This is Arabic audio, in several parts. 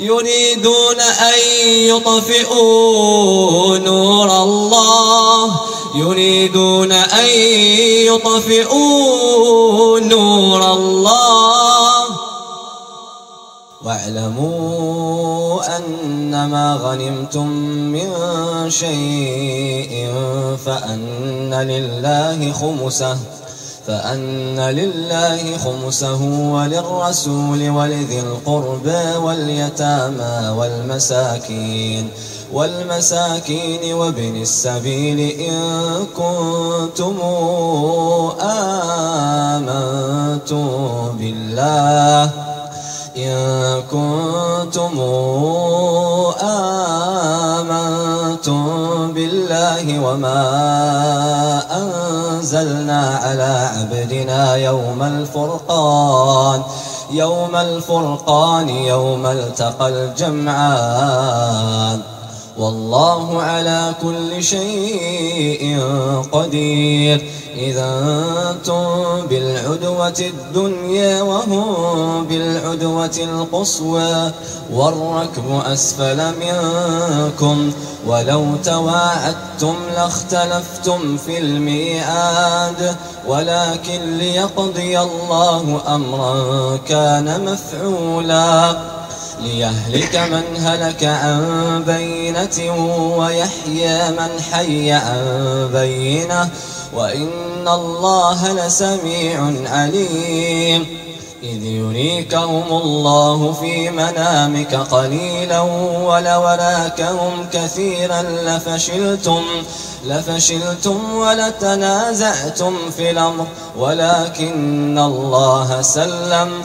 يريدون أن يطفئوا نور الله. يريدون أن يطفئوا نور الله. واعلموا أنما غنمتم من شيء فأن لله خمسه. فأن لله خمسه وللرسول ولذي القربى واليتامى والمساكين والمساكين وابن السبيل إن كنتم آمنتم بالله إن كنتم آمنتم بالله وما أنزلنا على عبدنا يوم الفرقان يوم الفرقان يوم التقى الجمعان. والله على كل شيء قدير. إذا أنتم بالعدوة الدنيا وهم بالعدوة القصوى والركب أسفل منكم. ولو تواعدتم لاختلفتم في الميعاد ولكن ليقضي الله أمرا كان مفعولا. ليهلك من هلك عن بينة ويحيى من حي عن بينة وإن الله لسميع عليم. إذ يريكهم الله في منامك قليلا ولولاكهم كثيرا لفشلتم لفشلتم ولتنازعتم في الأمر ولكن الله سلم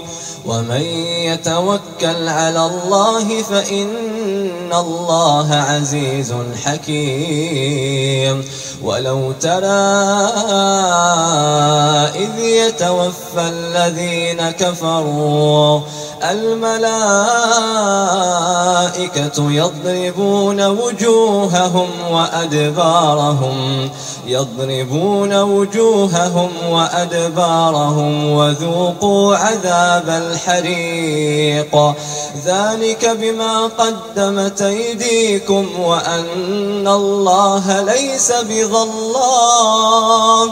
ومن يتوكل على الله فإن الله عزيز حكيم. ولو ترى إذ يتوفى الذين كفروا الملائكة يضربون وجوههم وأدبارهم يضربون وجوههم وأدبارهم وذوقوا عذاب الحريق. ذلك بما قدمت أيديكم وأن الله ليس بظلام.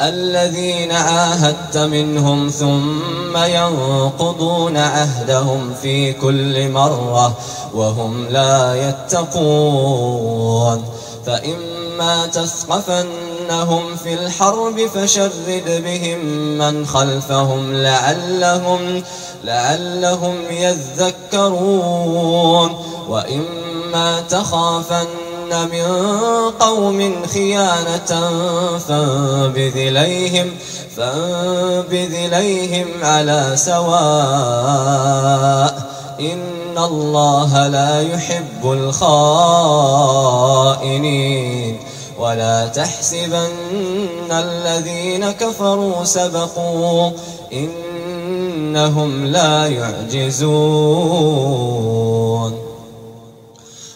الذين عاهدت منهم ثم ينقضون عهدهم في كل مرة وهم لا يتقون. فإما تثقفنهم في الحرب فشرد بهم من خلفهم لعلهم لعلهم يذكرون. وإما تخافن من قوم خيانة فانبذ إليهم فانبذ إليهم على سواء. إن الله لا يحب الخائنين. ولا تحسبن الذين كفروا سبقوا. إنهم لا يعجزون.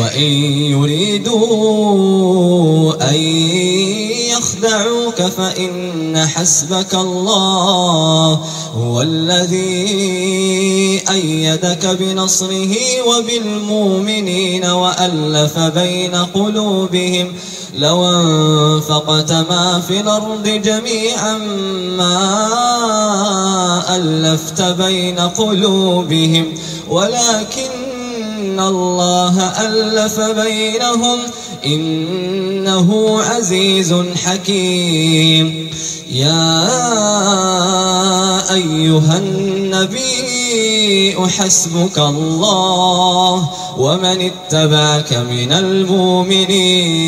وإن يريدوا أن يخدعوك فإن حسبك الله هو الذي أيدك بنصره وبالمؤمنين وألف بين قلوبهم لو أنفقت ما في الأرض جميعا ما ألفت بين قلوبهم ولكن إن الله ألف بينهم إنه عزيز حكيم. يا أيها النبي حسبك الله ومن اتبعك من المؤمنين.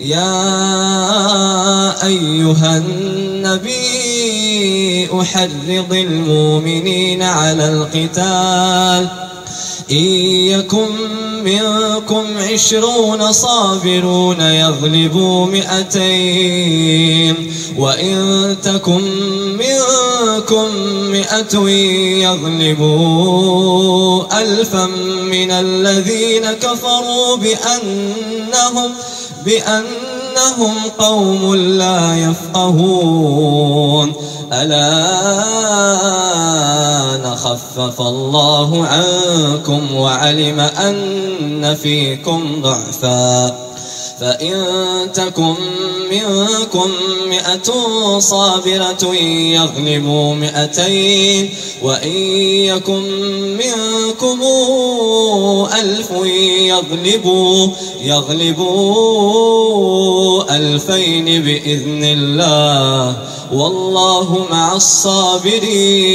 يا أيها النبي أحرض المؤمنين على القتال. إن يكن منكم عشرون صابرون يغلبوا مئتين وإن تكن منكم مئة يغلبوا ألفا من الذين كفروا بأنهم بأنهم قوم لا يفقهون. ألا خفف الله عنكم وعلم أن فيكم ضعفا. فإن تكن منكم مئة صابرة يغلبوا مئتين وإن يكن منكم ألف يغلبوا يغلبوا ألفين بإذن الله. والله مع الصابرين.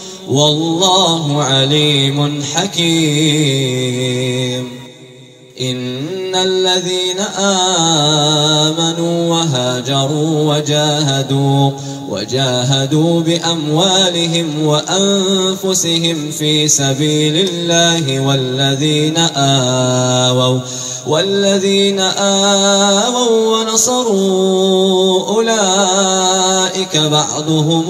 والله عليم حكيم. إن الذين آمنوا وهاجروا وجاهدوا وجاهدوا بأموالهم وأنفسهم في سبيل الله والذين آووا والذين آووا ونصروا أولئك بعضهم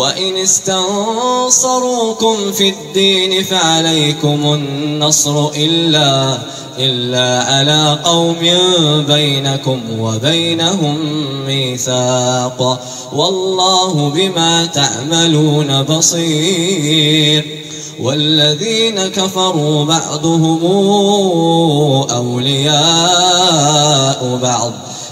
وإن استنصروكم في الدين فعليكم النصر إلا إلا على قوم بينكم وبينهم ميثاق. والله بما تعملون بصير. والذين كفروا بعضهم أولياء بعض.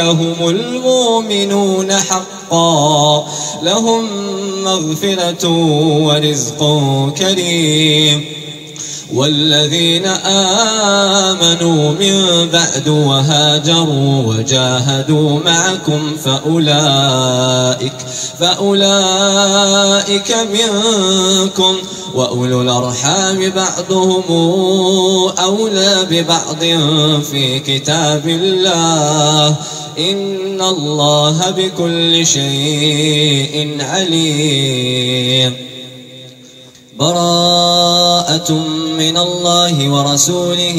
هم المؤمنون حقا لهم مغفرة ورزق كريم والذين آمنوا من بعد وهاجروا وجاهدوا معكم فأولئك فأولئك منكم وأولو الأرحام بعضهم أولى ببعض في كتاب الله. إن الله بكل شيء عليم. براءة من الله ورسوله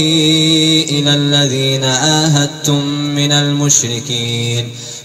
إلى الذين عاهدتم من المشركين.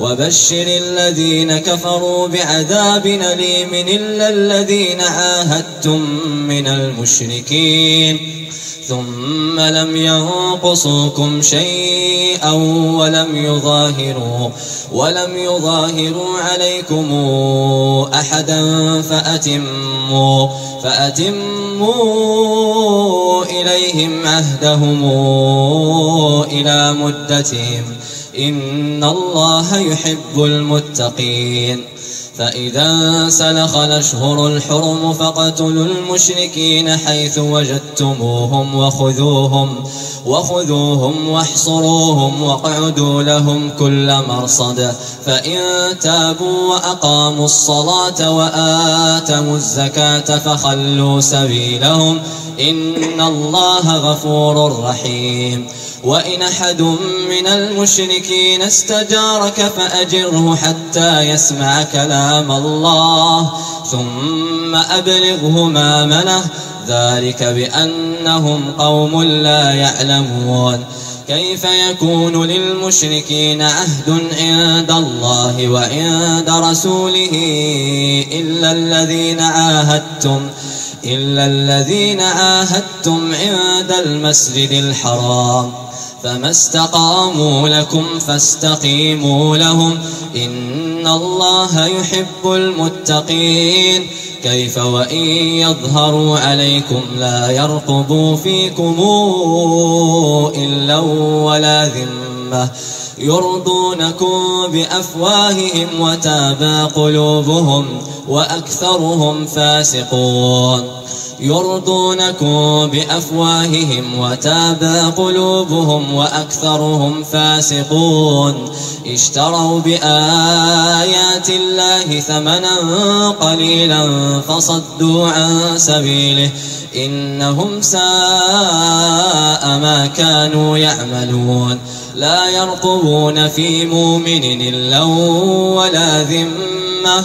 وبشر الذين كفروا بعذاب أليم إلا الذين عاهدتم من المشركين. ثم لم ينقصوكم شيئا ولم يظاهروا ولم يظاهروا عليكم أحدا فأتموا فأتموا إليهم عهدهم إلى مدتهم. إن الله يحب المتقين. فإذا سلخ الأشهر الحرم فاقتلوا المشركين حيث وجدتموهم وخذوهم وخذوهم واحصروهم واقعدوا لهم كل مرصد. فإن تابوا وأقاموا الصلاة وآتوا الزكاة فخلوا سبيلهم. إن الله غفور رحيم. وإن أحد من المشركين استجارك فأجره حتى يسمع كلام الله ثم أبلغه ما منه. ذلك بأنهم قوم لا يعلمون. كيف يكون للمشركين عهد عند الله وعند رسوله إلا الذين عاهدتم إلا الذين عاهدتم عند المسجد الحرام؟ فما استقاموا لكم فاستقيموا لهم إن الله يحب المتقين كيف وإن يظهروا عليكم لا يرقبوا فيكم إلا ولا ذمة يرضونكم بأفواههم وتابى قلوبهم وأكثرهم فاسقون يرضونكم بأفواههم وتابى قلوبهم وأكثرهم فاسقون. اشتروا بآيات الله ثمنا قليلا فصدوا عن سبيله. إنهم ساء ما كانوا يعملون. لا يرقبون في مؤمن إلا ولا ذمة.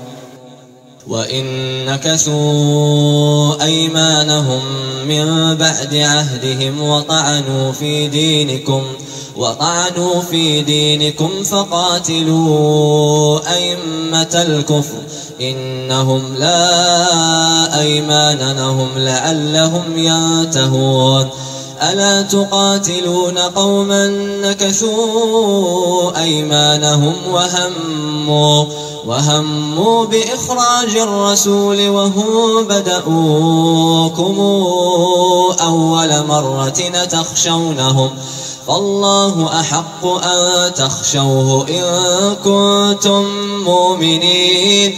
وإن نكثوا أيمانهم من بعد عهدهم وطعنوا في دينكم وطعنوا في دينكم فقاتلوا أئمة الكفر إنهم لا أيمان لهم لعلهم ينتهون ألا تقاتلون قوما نكثوا أيمانهم وهموا وهموا بإخراج الرسول وهم بدأوكم أول مرة تخشونهم فالله أحق أن تخشوه إن كنتم مؤمنين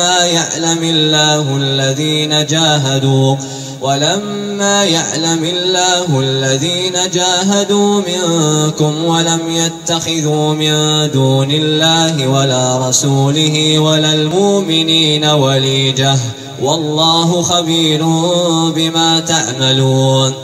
يعلم الله الذين جاهدوا ولما يعلم الله الذين جاهدوا منكم ولم يتخذوا من دون الله ولا رسوله ولا المؤمنين وليجة والله خبير بما تعملون.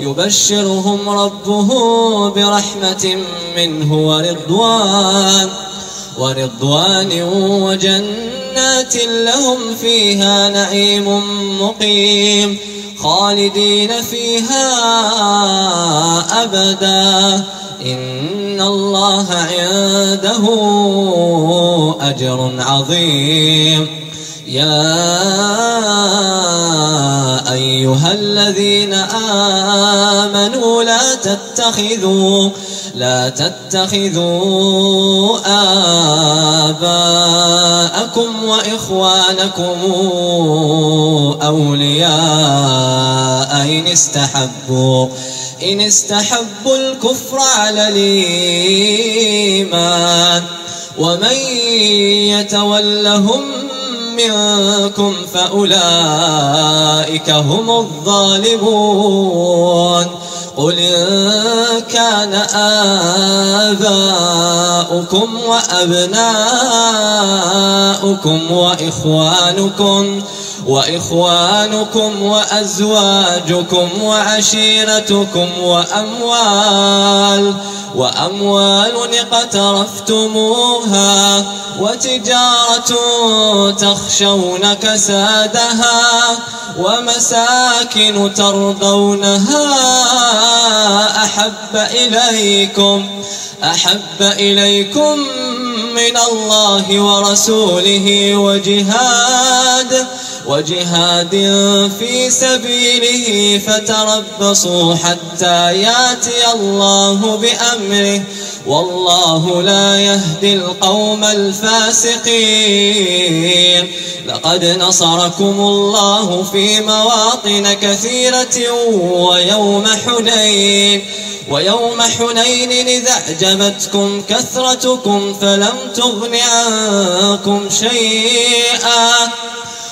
يبشرهم ربه برحمة منه ورضوان ورضوان وجنات لهم فيها نعيم مقيم خالدين فيها أبدا. إن الله عنده أجر عظيم. يا تتخذوا لا تتخذوا آباءكم وإخوانكم أولياء إن استحبوا إن استحبوا الكفر على الإيمان. ومن يتولهم منكم فأولئك هم الظالمون. قل إن كان آباؤكم وأبناؤكم وإخوانكم وإخوانكم وأزواجكم وعشيرتكم وأموال وأموال اقترفتموها وتجارة تخشون كسادها ومساكن ترضونها أحب إليكم أحب إليكم من الله ورسوله وجهاد. وجهاد في سبيله فتربصوا حتى ياتي الله بأمره. والله لا يهدي القوم الفاسقين. لقد نصركم الله في مواطن كثيرة ويوم حنين. ويوم حنين إذا أعجبتكم كثرتكم فلم تغن عنكم شيئا.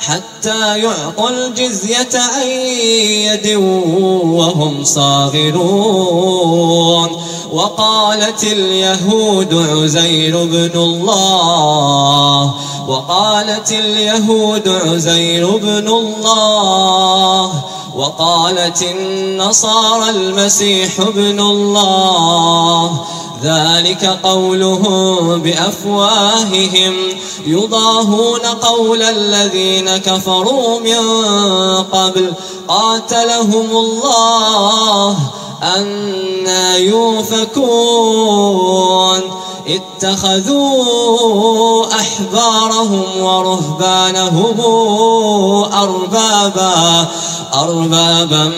حتى يعطوا الجزية عن يد وهم صاغرون. وقالت اليهود عزير بن الله. وقالت اليهود عزير بن الله. وقالت النصارى المسيح ابن الله. ذلك قولهم بأفواههم. يضاهون قول الذين كفروا من قبل. قاتلهم الله. أنا يوفكون. اتخذوا أحبارهم ورهبانهم أربابا أربابا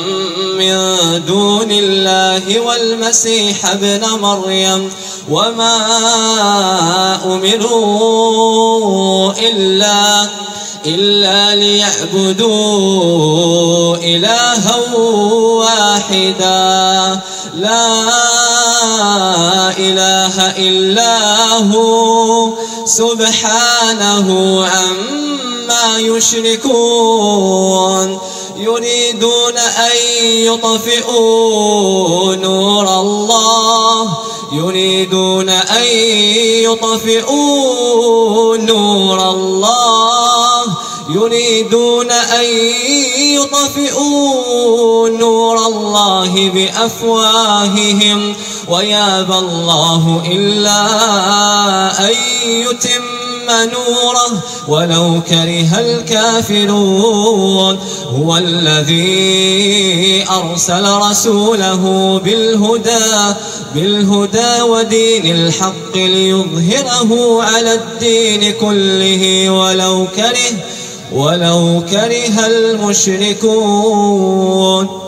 من دون الله والمسيح ابن مريم. وما أمروا إلا إلا ليعبدوا إلها واحدا. لا إله إلا هو سبحانه عما يشركون يريدون أن يطفئوا نور الله يريدون أن يطفئوا نور الله يريدون أن يطفئوا نور الله بأفواههم ويابى الله إلا أن يتم نوره ولو كره الكافرون. هو الذي أرسل رسوله بالهدى بالهدى ودين الحق ليظهره على الدين كله ولو كره ولو كره المشركون.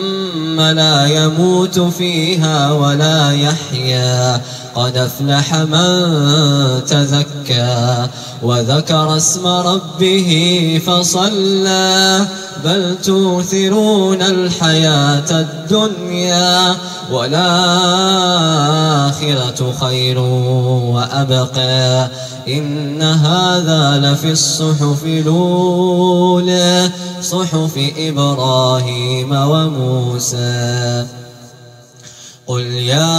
لا يموت فيها ولا يحيا. قد أفلح من تزكى وذكر اسم ربه فصلى. بل توثرون الحياة الدنيا والآخرة خير وأبقى. إن هذا لفي الصحف الأولى. صحف إبراهيم وموسى. قل يا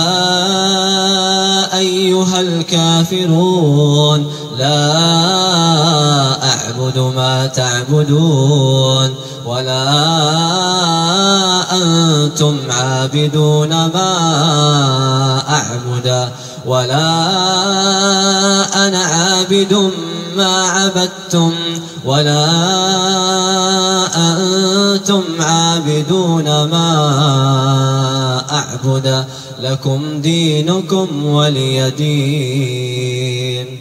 أيها الكافرون لا أعبد ما تعبدون ولا أنتم عابدون ما أعبد ولا أنا عابد ما عبدتم ولا أنتم عابدون ما أعبد لكم دينكم ولي دين.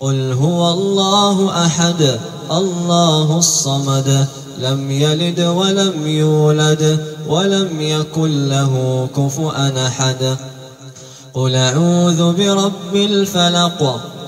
قل هو الله أحد الله الصمد لم يلد ولم يولد ولم يكن له كفؤا أحد. قل أعوذ برب الفلق.